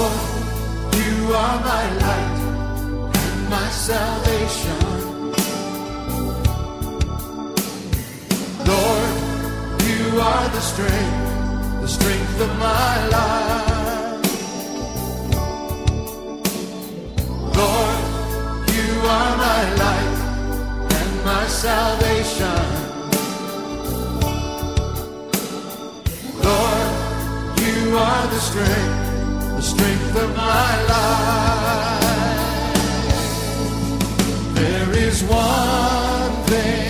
You are my light and my salvation. Lord, you are the strength, the strength of my life. Lord, you are my light and my salvation. Lord, you are the strength, the strength of my life. There is one thing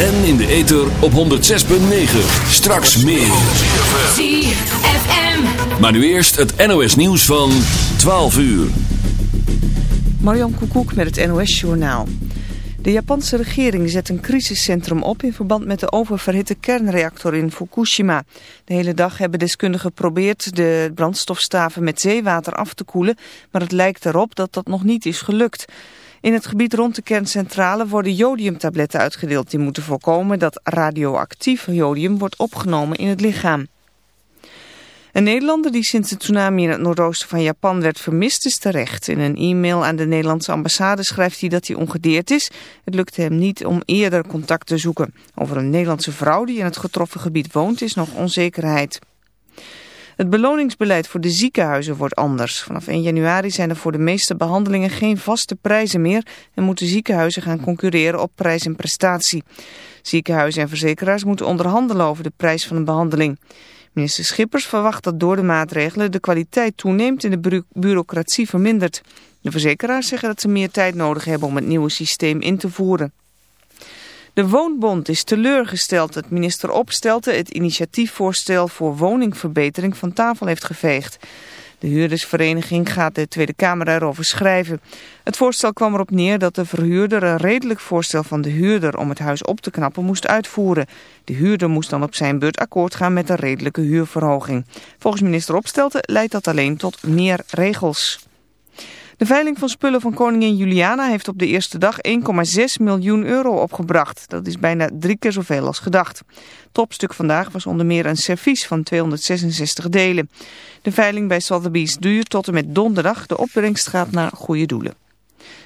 En in de ether op 106.9. Straks meer. ZFM. Maar nu eerst het NOS nieuws van 12 uur. Marjan Koekoek met het NOS-journaal. De Japanse regering zet een crisiscentrum op in verband met de oververhitte kernreactor in Fukushima. De hele dag hebben deskundigen geprobeerd de brandstofstaven met zeewater af te koelen, maar het lijkt erop dat dat nog niet is gelukt. In het gebied rond de kerncentrale worden jodiumtabletten uitgedeeld die moeten voorkomen dat radioactief jodium wordt opgenomen in het lichaam. Een Nederlander die sinds de tsunami in het noordoosten van Japan werd vermist is terecht. In een e-mail aan de Nederlandse ambassade schrijft hij dat hij ongedeerd is. Het lukte hem niet om eerder contact te zoeken. Over een Nederlandse vrouw die in het getroffen gebied woont is nog onzekerheid. Het beloningsbeleid voor de ziekenhuizen wordt anders. Vanaf 1 januari zijn er voor de meeste behandelingen geen vaste prijzen meer en moeten ziekenhuizen gaan concurreren op prijs en prestatie. Ziekenhuizen en verzekeraars moeten onderhandelen over de prijs van een behandeling. Minister Schippers verwacht dat door de maatregelen de kwaliteit toeneemt en de bureau- bureaucratie vermindert. De verzekeraars zeggen dat ze meer tijd nodig hebben om het nieuwe systeem in te voeren. De Woonbond is teleurgesteld dat minister Opstelten het initiatiefvoorstel voor woningverbetering van tafel heeft geveegd. De huurdersvereniging gaat de Tweede Kamer erover schrijven. Het voorstel kwam erop neer dat de verhuurder een redelijk voorstel van de huurder om het huis op te knappen moest uitvoeren. De huurder moest dan op zijn beurt akkoord gaan met een redelijke huurverhoging. Volgens minister Opstelten leidt dat alleen tot meer regels. De veiling van spullen van koningin Juliana heeft op de eerste dag 1,6 miljoen euro opgebracht. Dat is bijna drie keer zoveel als gedacht. Topstuk vandaag was onder meer een servies van 266 delen. De veiling bij Sotheby's duurt tot en met donderdag. De opbrengst gaat naar goede doelen.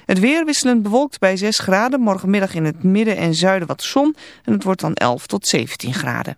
Het weer wisselend bewolkt bij 6 graden. Morgenmiddag in het midden en zuiden wat zon. En het wordt dan 11 tot 17 graden.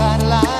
satellite.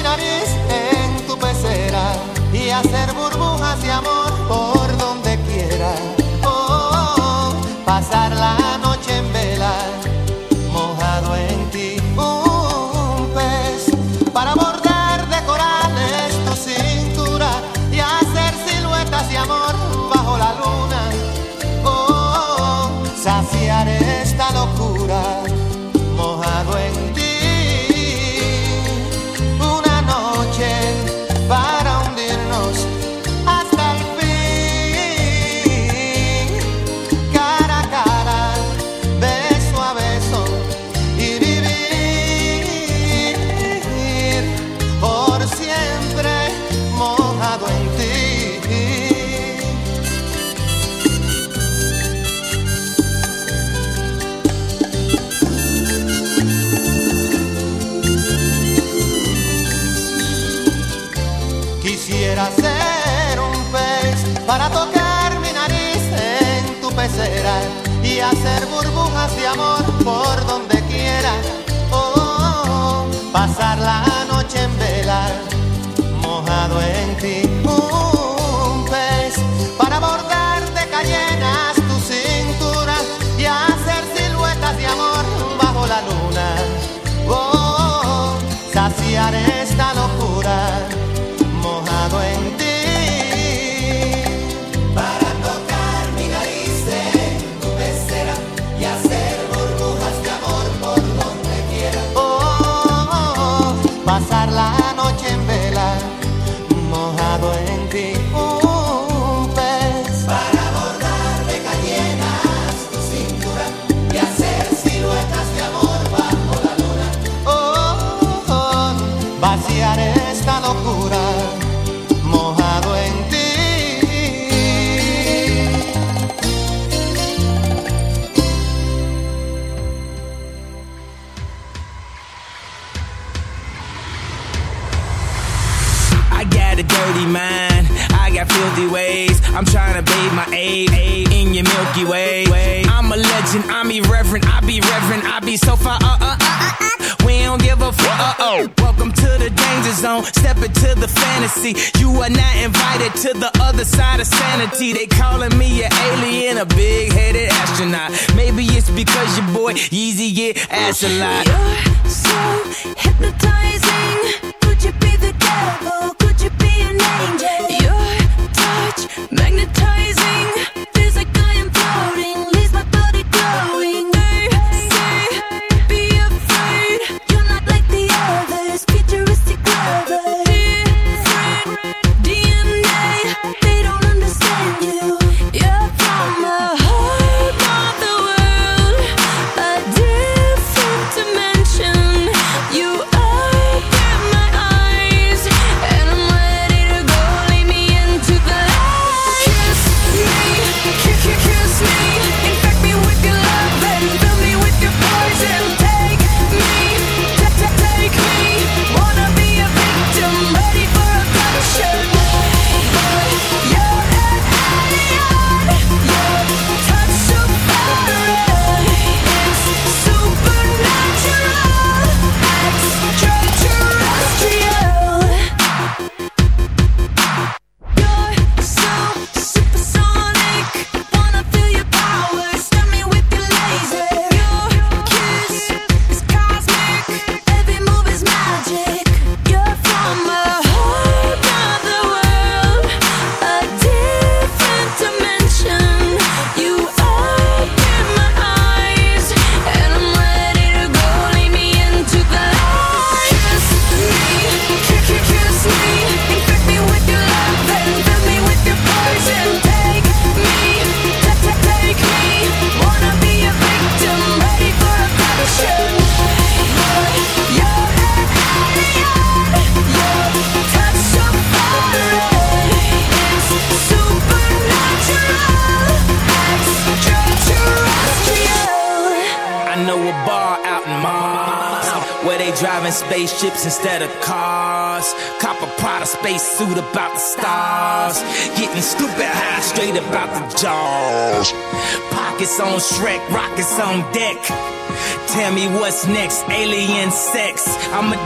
este en tu pecera y hacer burbujas de amor por donde quiera. de amor por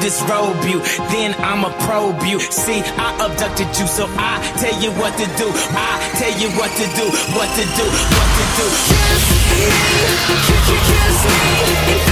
disrobe you, then I'ma probe you. See, I abducted you, so I tell you what to do. I tell you what to do, what to do, what to do. Kiss me, kiss me.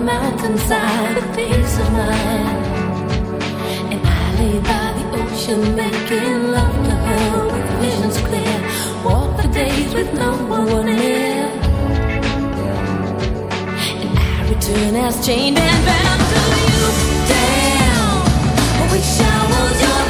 the mountainside the peace of mind. And I lay by the ocean making love to her with visions clear. Walk the days with no one near. And I return as chained and bound to you. Damn, I wish I was your.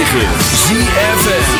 9. ZFN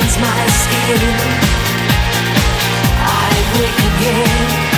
burns my skin. I wake again.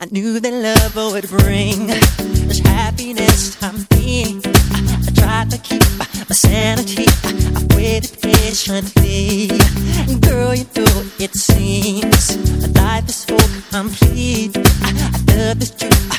I knew that love would bring this happiness I'm. I, I tried to keep my sanity. I, I waited patiently. And girl, you know it seems life is full complete. I, I love this truth